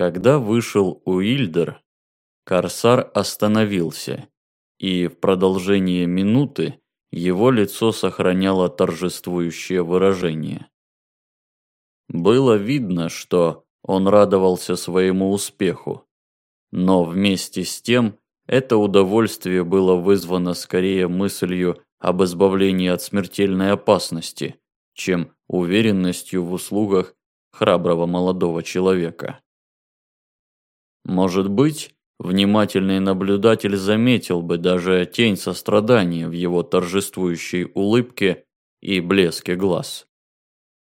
Когда вышел Уильдер, Корсар остановился, и в продолжение минуты его лицо сохраняло торжествующее выражение. Было видно, что он радовался своему успеху, но вместе с тем это удовольствие было вызвано скорее мыслью об избавлении от смертельной опасности, чем уверенностью в услугах храброго молодого человека. Может быть, внимательный наблюдатель заметил бы даже тень сострадания в его торжествующей улыбке и блеске глаз.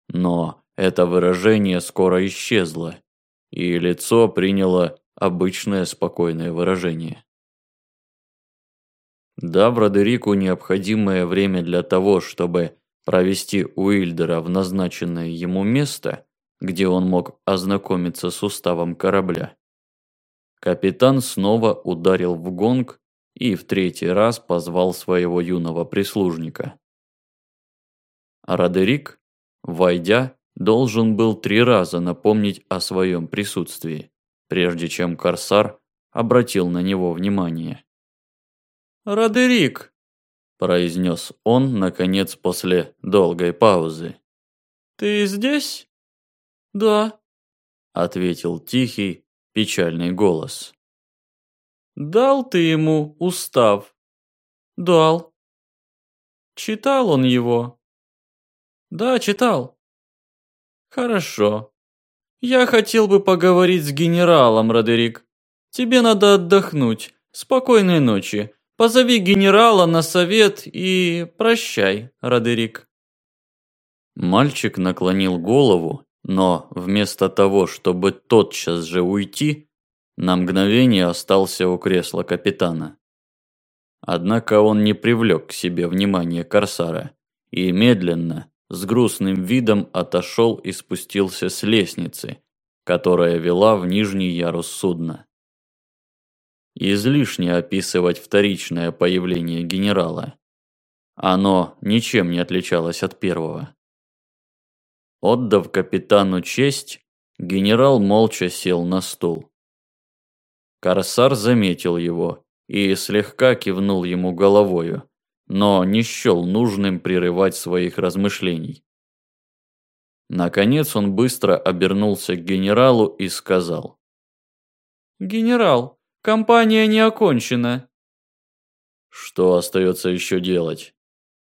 Но это выражение скоро исчезло, и лицо приняло обычное спокойное выражение. Дав Родерику необходимое время для того, чтобы провести Уильдера в назначенное ему место, где он мог ознакомиться с уставом корабля, Капитан снова ударил в гонг и в третий раз позвал своего юного прислужника. Родерик, войдя, должен был три раза напомнить о своем присутствии, прежде чем Корсар обратил на него внимание. «Родерик!» – произнес он, наконец, после долгой паузы. «Ты здесь?» «Да», – ответил тихий, печальный голос. «Дал ты ему устав?» «Дал». «Читал он его?» «Да, читал». «Хорошо. Я хотел бы поговорить с генералом, Родерик. Тебе надо отдохнуть. Спокойной ночи. Позови генерала на совет и прощай, Родерик». Мальчик наклонил голову но вместо того, чтобы тотчас же уйти, на мгновение остался у кресла капитана. Однако он не привлек к себе внимание Корсара и медленно, с грустным видом отошел и спустился с лестницы, которая вела в нижний ярус судна. Излишне описывать вторичное появление генерала. Оно ничем не отличалось от первого. Отдав капитану честь, генерал молча сел на стул. Корсар заметил его и слегка кивнул ему головою, но не счел нужным прерывать своих размышлений. Наконец он быстро обернулся к генералу и сказал. «Генерал, кампания не окончена». «Что остается еще делать?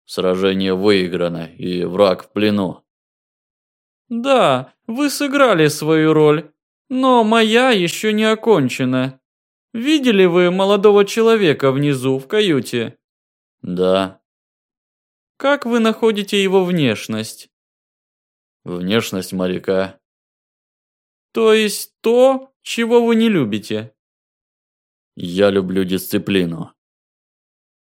Сражение выиграно, и враг в плену. Да, вы сыграли свою роль, но моя еще не окончена. Видели вы молодого человека внизу в каюте? Да. Как вы находите его внешность? Внешность моряка. То есть то, чего вы не любите? Я люблю дисциплину.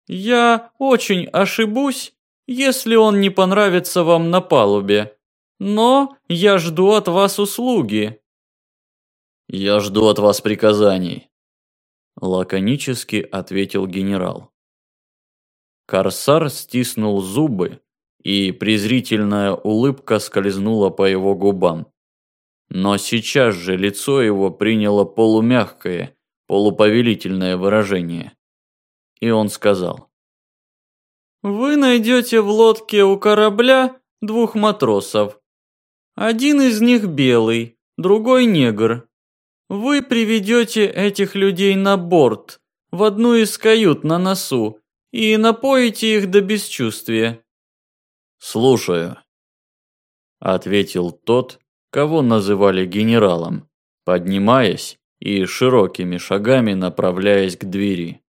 Я очень ошибусь, если он не понравится вам на палубе. Но я жду от вас услуги. Я жду от вас приказаний, лаконически ответил генерал. Корсар стиснул зубы, и презрительная улыбка скользнула по его губам. Но сейчас же лицо его приняло полумягкое, полуповелительное выражение. И он сказал. «Вы найдете в лодке у корабля двух матросов, один из них белый, другой негр. Вы приведете этих людей на борт, в одну из кают на носу, и напоите их до бесчувствия. Слушаю, ответил тот, кого называли генералом, поднимаясь и широкими шагами направляясь к двери.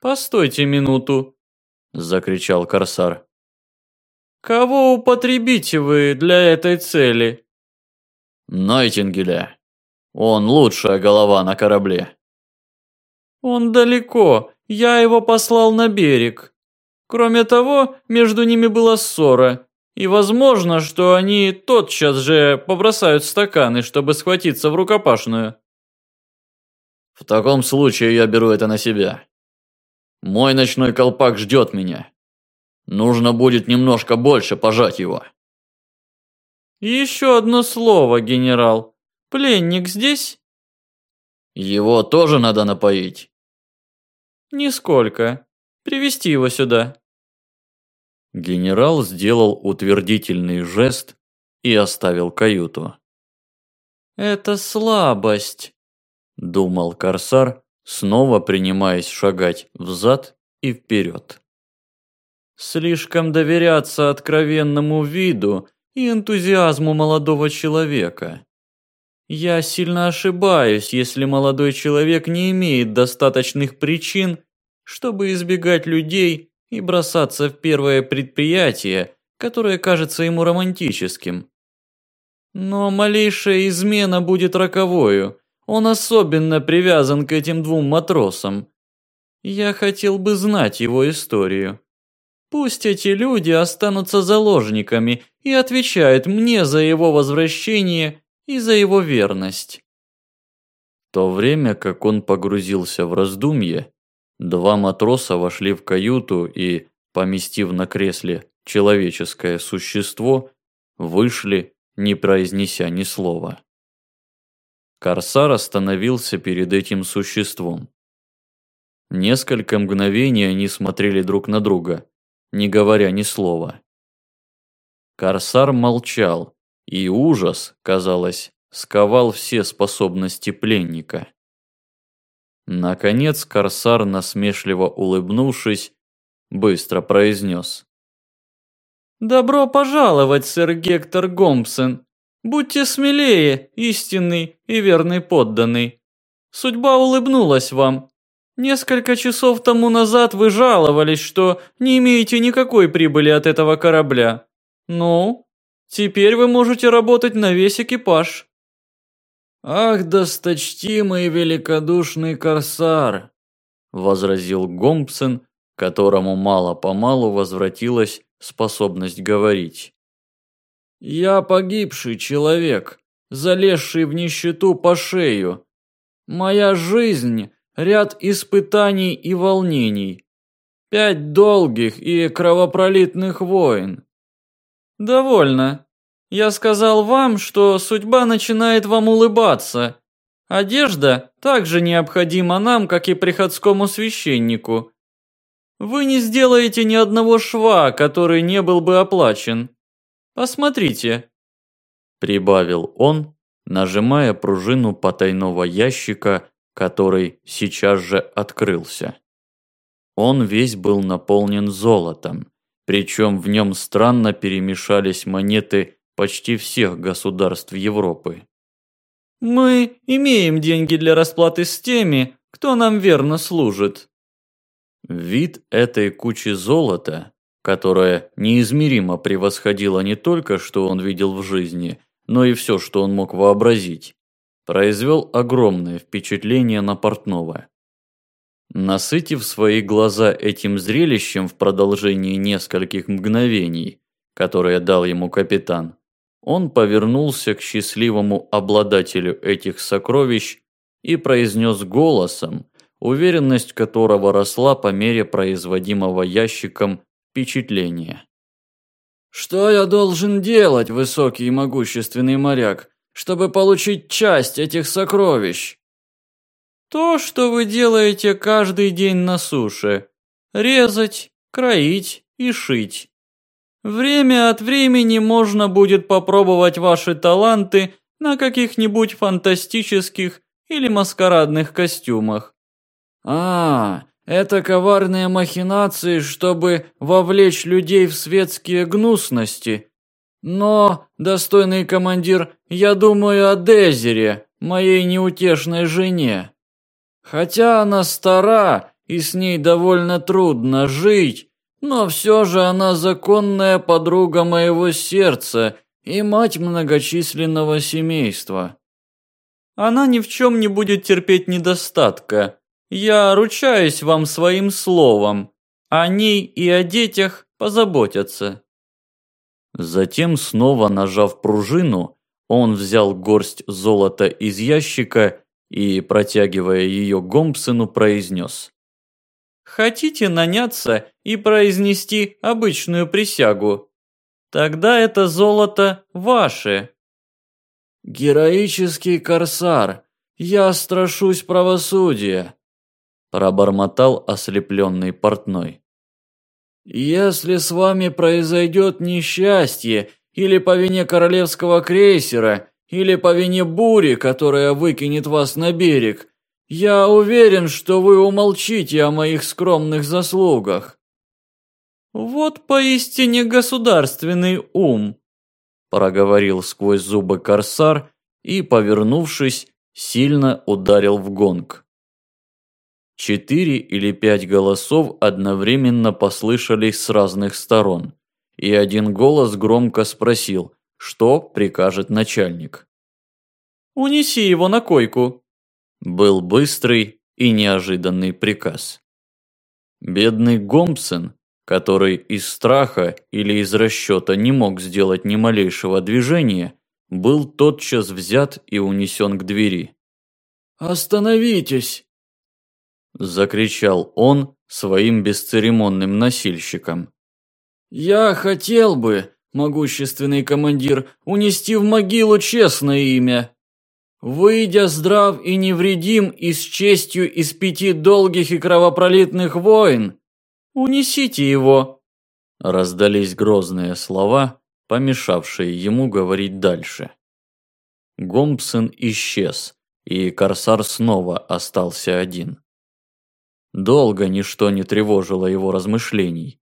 Постойте минуту, закричал корсар. Кого употребите вы для этой цели? Найтингеля. Он лучшая голова на корабле. Он далеко, я его послал на берег. Кроме того, между ними была ссора, и возможно, что они тотчас же побросают стаканы, чтобы схватиться в рукопашную. В таком случае я беру это на себя. Мой ночной колпак ждет меня. Нужно будет немножко больше пожать его. Еще одно слово, генерал. Пленник здесь? Его тоже надо напоить. Нисколько. Привести его сюда. Генерал сделал утвердительный жест и оставил каюту. Это слабость, думал корсар, снова принимаясь шагать взад и вперед. Слишком доверяться откровенному виду и энтузиазму молодого человека. Я сильно ошибаюсь, если молодой человек не имеет достаточных причин, чтобы избегать людей и бросаться в первое предприятие, которое кажется ему романтическим. Но малейшая измена будет роковою. Он особенно привязан к этим двум матросам. Я хотел бы знать его историю. Пусть эти люди останутся заложниками и отвечают мне за его возвращение и за его верность. В то время, как он погрузился в раздумье, два матроса вошли в каюту и, поместив на кресле человеческое существо, вышли, не произнеся ни слова. Корсар остановился перед этим существом. Несколько мгновений они смотрели друг на друга, не говоря ни слова. Корсар молчал, и ужас, казалось, сковал все способности пленника. Наконец Корсар, насмешливо улыбнувшись, быстро произнес. «Добро пожаловать, сэр Гектор Гомпсон. Будьте смелее, истинный и верный подданный. Судьба улыбнулась вам. Несколько часов тому назад вы жаловались, что не имеете никакой прибыли от этого корабля. Ну, теперь вы можете работать на весь экипаж. Ах, досточтимый великодушный корсар, возразил Гомпсон, которому мало-помалу возвратилась способность говорить. Я погибший человек, залезший в нищету по шею. Моя жизнь ряд испытаний и волнений, пять долгих и кровопролитных войн. Довольно. Я сказал вам, что судьба начинает вам улыбаться. Одежда также необходима нам, как и приходскому священнику. Вы не сделаете ни одного шва, который не был бы оплачен. Посмотрите, прибавил он, нажимая пружину потайного ящика который сейчас же открылся. Он весь был наполнен золотом, причем в нем странно перемешались монеты почти всех государств Европы. «Мы имеем деньги для расплаты с теми, кто нам верно служит». Вид этой кучи золота, которая неизмеримо превосходила не только, что он видел в жизни, но и все, что он мог вообразить, произвел огромное впечатление на портного. Насытив свои глаза этим зрелищем в продолжении нескольких мгновений, которые дал ему капитан, он повернулся к счастливому обладателю этих сокровищ и произнес голосом, уверенность которого росла по мере производимого ящиком впечатления. «Что я должен делать, высокий и могущественный моряк, чтобы получить часть этих сокровищ? То, что вы делаете каждый день на суше. Резать, кроить и шить. Время от времени можно будет попробовать ваши таланты на каких-нибудь фантастических или маскарадных костюмах. А, это коварные махинации, чтобы вовлечь людей в светские гнусности. Но, достойный командир, я думаю о Дезере, моей неутешной жене. Хотя она стара, и с ней довольно трудно жить, но все же она законная подруга моего сердца и мать многочисленного семейства. Она ни в чем не будет терпеть недостатка. Я ручаюсь вам своим словом. О ней и о детях позаботятся. Затем, снова нажав пружину, он взял горсть золота из ящика и, протягивая ее Гомпсону, произнес. «Хотите наняться и произнести обычную присягу? Тогда это золото ваше». «Героический корсар, Я страшусь правосудия, пробормотал ослепленный портной. Если с вами произойдет несчастье, или по вине королевского крейсера, или по вине бури, которая выкинет вас на берег, я уверен, что вы умолчите о моих скромных заслугах. Вот поистине государственный ум, проговорил сквозь зубы корсар и, повернувшись, сильно ударил в гонг. Четыре или пять голосов одновременно послышались с разных сторон, и один голос громко спросил, что прикажет начальник. «Унеси его на койку», был быстрый и неожиданный приказ. Бедный Гомпсон, который из страха или из расчета не мог сделать ни малейшего движения, был тотчас взят и унесен к двери. «Остановитесь!» Закричал он своим бесцеремонным носильщикам. «Я хотел бы, могущественный командир, унести в могилу честное имя. Выйдя здрав и невредим и с честью из пяти долгих и кровопролитных войн, унесите его!» Раздались грозные слова, помешавшие ему говорить дальше. Гомпсон исчез, и Корсар снова остался один. Долго ничто не тревожило его размышлений.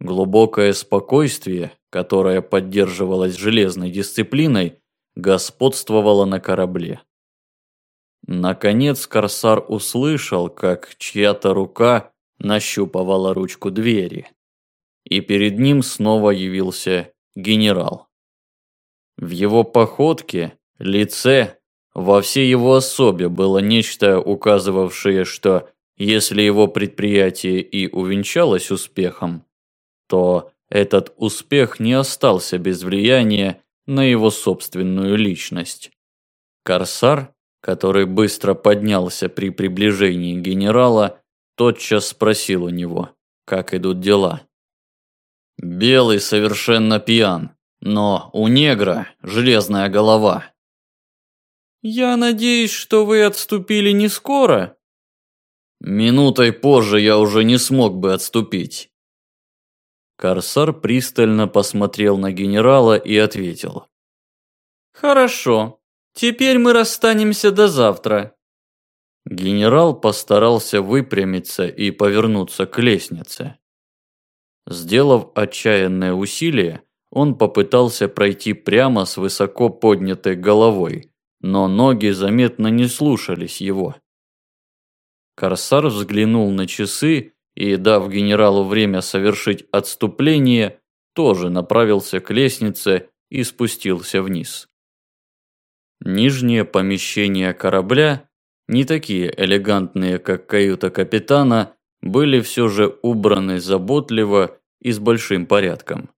Глубокое спокойствие, которое поддерживалось железной дисциплиной, господствовало на корабле. Наконец Корсар услышал, как чья-то рука нащупывала ручку двери. И перед ним снова явился генерал. В его походке, лице, во всей его особе было нечто, указывавшее, что если его предприятие и увенчалось успехом, то этот успех не остался без влияния на его собственную личность. Корсар, который быстро поднялся при приближении генерала, тотчас спросил у него, как идут дела. «Белый совершенно пьян, но у негра железная голова». «Я надеюсь, что вы отступили не скоро?» Минутой позже я уже не смог бы отступить. Корсар пристально посмотрел на генерала и ответил. «Хорошо. Теперь мы расстанемся до завтра». Генерал постарался выпрямиться и повернуться к лестнице. Сделав отчаянное усилие, он попытался пройти прямо с высоко поднятой головой, но ноги заметно не слушались его. Корсар взглянул на часы и, дав генералу время совершить отступление, тоже направился к лестнице и спустился вниз. Нижние помещения корабля, не такие элегантные, как каюта капитана, были все же убраны заботливо и с большим порядком.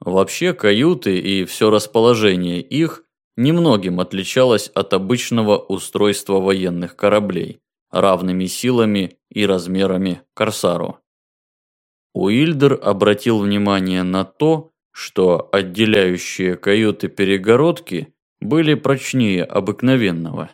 Вообще каюты и все расположение их немногим отличалось от обычного устройства военных кораблей равными силами и размерами Корсару. Уильдер обратил внимание на то, что отделяющие каюты перегородки были прочнее обыкновенного.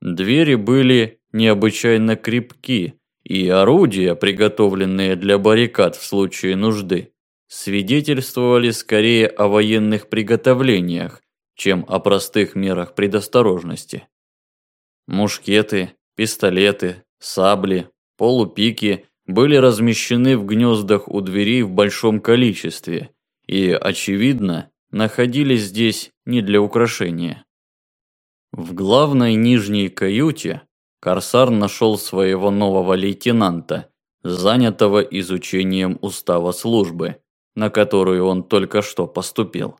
Двери были необычайно крепки, и орудия, приготовленные для баррикад в случае нужды, свидетельствовали скорее о военных приготовлениях, чем о простых мерах предосторожности. Мушкеты, Пистолеты, сабли, полупики были размещены в гнездах у дверей в большом количестве и, очевидно, находились здесь не для украшения. В главной нижней каюте Корсар нашел своего нового лейтенанта, занятого изучением устава службы, на которую он только что поступил.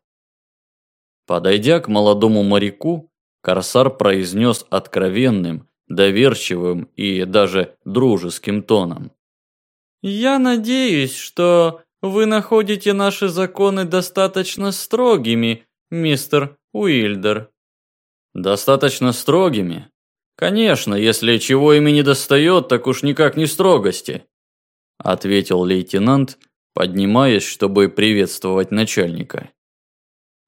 Подойдя к молодому моряку, Корсар произнес откровенным, доверчивым и даже дружеским тоном. «Я надеюсь, что вы находите наши законы достаточно строгими, мистер Уильдер». «Достаточно строгими? Конечно, если чего ими не достает, так уж никак не строгости», ответил лейтенант, поднимаясь, чтобы приветствовать начальника.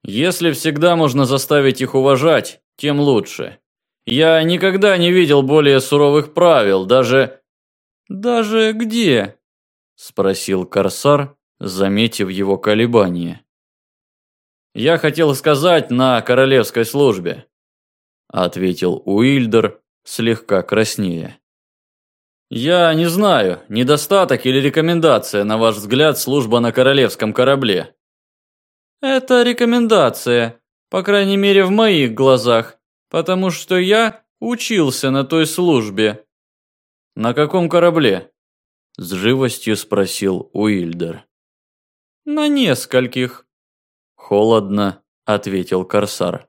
«Если всегда можно заставить их уважать, тем лучше. Я никогда не видел более суровых правил, даже... Даже где? Спросил Корсар, заметив его колебания. Я хотел сказать на королевской службе, ответил Уильдер, слегка краснея. Я не знаю, недостаток или рекомендация, на ваш взгляд, служба на королевском корабле. Это рекомендация, по крайней мере в моих глазах, потому что я учился на той службе. На каком корабле? С живостью спросил Уильдер. На нескольких. Холодно, ответил Корсар.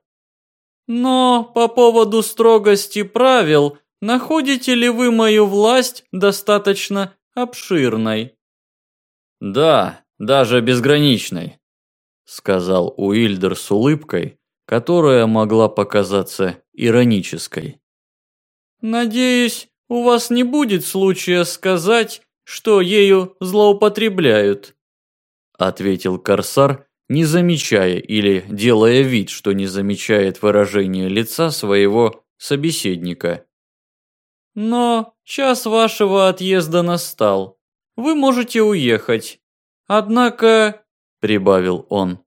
Но по поводу строгости правил, находите ли вы мою власть достаточно обширной? Да, даже безграничной сказал Уильдер с улыбкой, которая могла показаться иронической. Надеюсь, у вас не будет случая сказать, что ею злоупотребляют, ответил Корсар, не замечая или делая вид, что не замечает выражение лица своего собеседника. Но час вашего отъезда настал. Вы можете уехать. Однако прибавил он.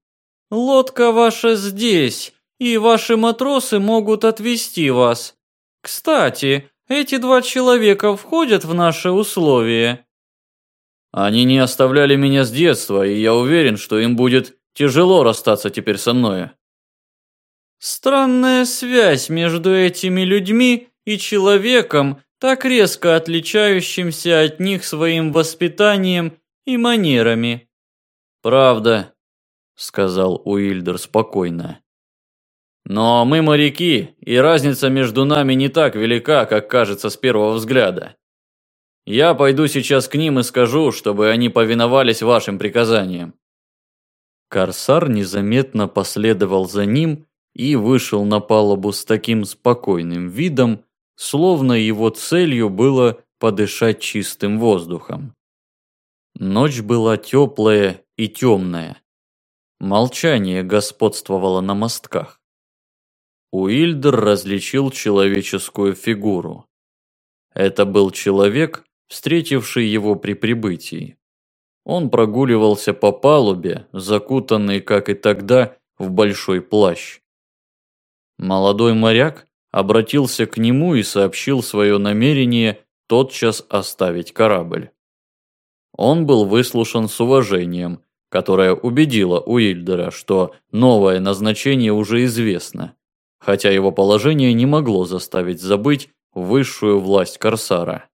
Лодка ваша здесь, и ваши матросы могут отвезти вас. Кстати, эти два человека входят в наши условия. Они не оставляли меня с детства, и я уверен, что им будет тяжело расстаться теперь со мной. Странная связь между этими людьми и человеком, так резко отличающимся от них своим воспитанием и манерами. «Правда», – сказал Уильдер спокойно. «Но мы моряки, и разница между нами не так велика, как кажется с первого взгляда. Я пойду сейчас к ним и скажу, чтобы они повиновались вашим приказаниям». Корсар незаметно последовал за ним и вышел на палубу с таким спокойным видом, словно его целью было подышать чистым воздухом. Ночь была теплая и темная. Молчание господствовало на мостках. Уильдер различил человеческую фигуру. Это был человек, встретивший его при прибытии. Он прогуливался по палубе, закутанный, как и тогда, в большой плащ. Молодой моряк обратился к нему и сообщил свое намерение тотчас оставить корабль. Он был выслушан с уважением, которое убедило Уильдера, что новое назначение уже известно, хотя его положение не могло заставить забыть высшую власть Корсара.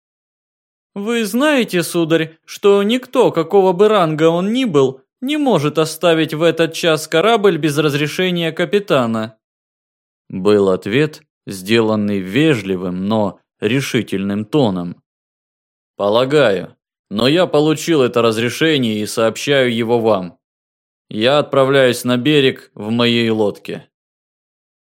«Вы знаете, сударь, что никто, какого бы ранга он ни был, не может оставить в этот час корабль без разрешения капитана?» Был ответ, сделанный вежливым, но решительным тоном. «Полагаю, но я получил это разрешение и сообщаю его вам. Я отправляюсь на берег в моей лодке.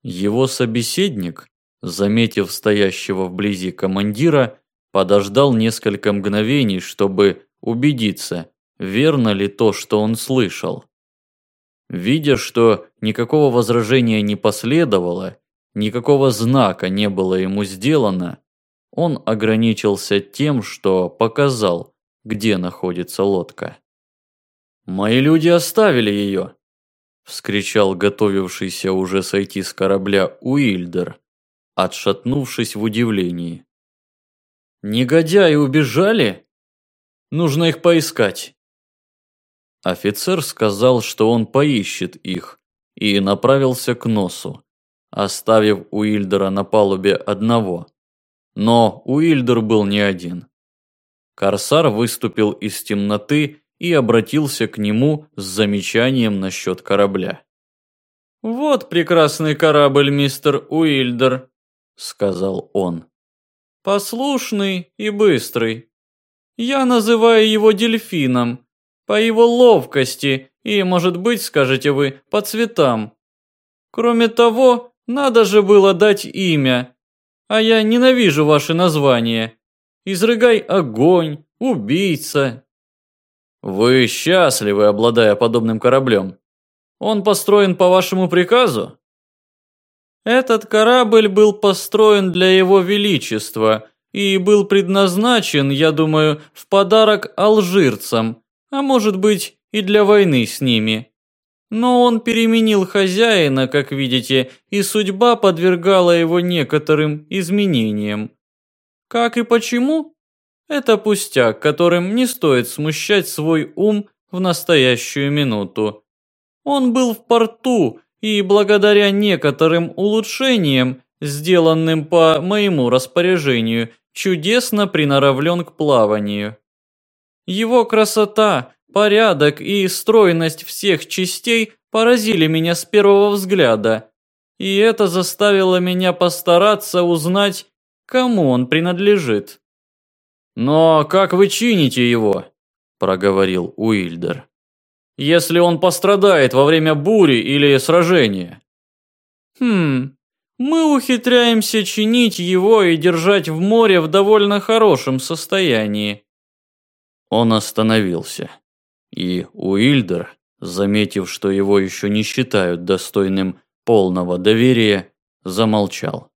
Его собеседник, заметив стоящего вблизи командира, подождал несколько мгновений, чтобы убедиться, верно ли то, что он слышал. Видя, что никакого возражения не последовало, никакого знака не было ему сделано, он ограничился тем, что показал, где находится лодка. «Мои люди оставили ее!» – вскричал готовившийся уже сойти с корабля Уильдер, отшатнувшись в удивлении. «Негодяи убежали? Нужно их поискать!» Офицер сказал, что он поищет их, и направился к носу, оставив Уильдера на палубе одного. Но Уильдер был не один. Корсар выступил из темноты и обратился к нему с замечанием насчет корабля. «Вот прекрасный корабль, мистер Уильдер», — сказал он. «Послушный и быстрый. Я называю его дельфином, по его ловкости и, может быть, скажете вы, по цветам. Кроме того, надо же было дать имя, а я ненавижу ваши названия изрыгай огонь, убийца. Вы счастливы, обладая подобным кораблем. Он построен по вашему приказу? Этот корабль был построен для его величества и был предназначен, я думаю, в подарок алжирцам, а может быть и для войны с ними. Но он переменил хозяина, как видите, и судьба подвергала его некоторым изменениям. Как и почему? Это пустяк, которым не стоит смущать свой ум в настоящую минуту. Он был в порту и благодаря некоторым улучшениям, сделанным по моему распоряжению, чудесно приноровлен к плаванию. Его красота, порядок и стройность всех частей поразили меня с первого взгляда, и это заставило меня постараться узнать, кому он принадлежит. «Но как вы чините его?» – проговорил Уильдер если он пострадает во время бури или сражения. Хм, мы ухитряемся чинить его и держать в море в довольно хорошем состоянии. Он остановился, и Уильдер, заметив, что его еще не считают достойным полного доверия, замолчал.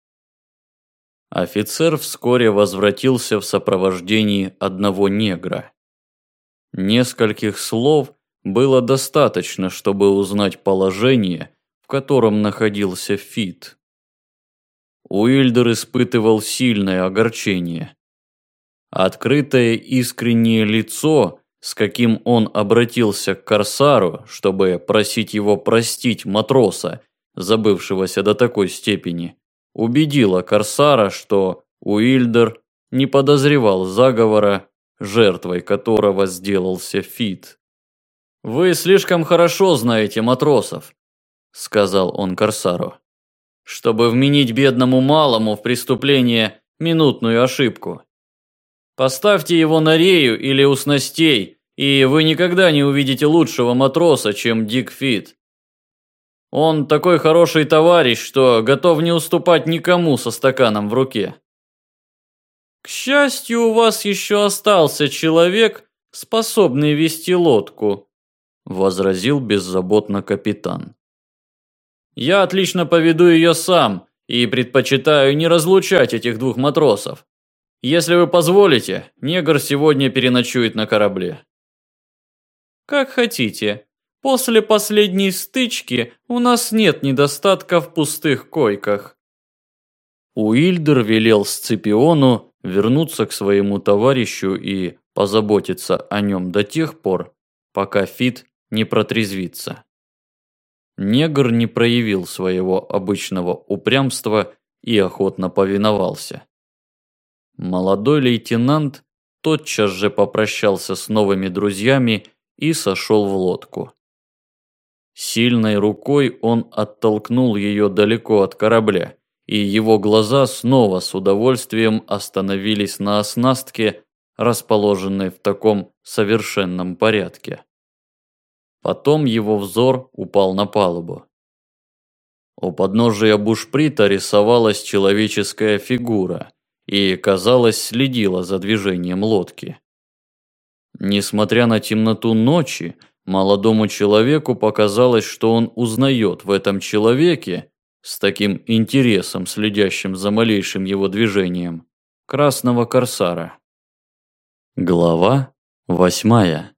Офицер вскоре возвратился в сопровождении одного негра. Нескольких слов было достаточно, чтобы узнать положение, в котором находился Фит. Уильдер испытывал сильное огорчение. Открытое искреннее лицо, с каким он обратился к Корсару, чтобы просить его простить матроса, забывшегося до такой степени, убедило Корсара, что Уильдер не подозревал заговора, жертвой которого сделался Фит. «Вы слишком хорошо знаете матросов», – сказал он Корсару, – «чтобы вменить бедному малому в преступление минутную ошибку. Поставьте его на рею или у снастей, и вы никогда не увидите лучшего матроса, чем Дик Фит. Он такой хороший товарищ, что готов не уступать никому со стаканом в руке». «К счастью, у вас еще остался человек, способный вести лодку», возразил беззаботно капитан. Я отлично поведу ее сам и предпочитаю не разлучать этих двух матросов. Если вы позволите, негр сегодня переночует на корабле. Как хотите. После последней стычки у нас нет недостатка в пустых койках. Уильдер велел Сципиону вернуться к своему товарищу и позаботиться о нем до тех пор, пока Фит не протрезвиться. Негр не проявил своего обычного упрямства и охотно повиновался. Молодой лейтенант тотчас же попрощался с новыми друзьями и сошел в лодку. Сильной рукой он оттолкнул ее далеко от корабля, и его глаза снова с удовольствием остановились на оснастке, расположенной в таком совершенном порядке. Потом его взор упал на палубу. У подножия бушприта рисовалась человеческая фигура и, казалось, следила за движением лодки. Несмотря на темноту ночи, молодому человеку показалось, что он узнает в этом человеке, с таким интересом следящим за малейшим его движением, красного корсара. Глава восьмая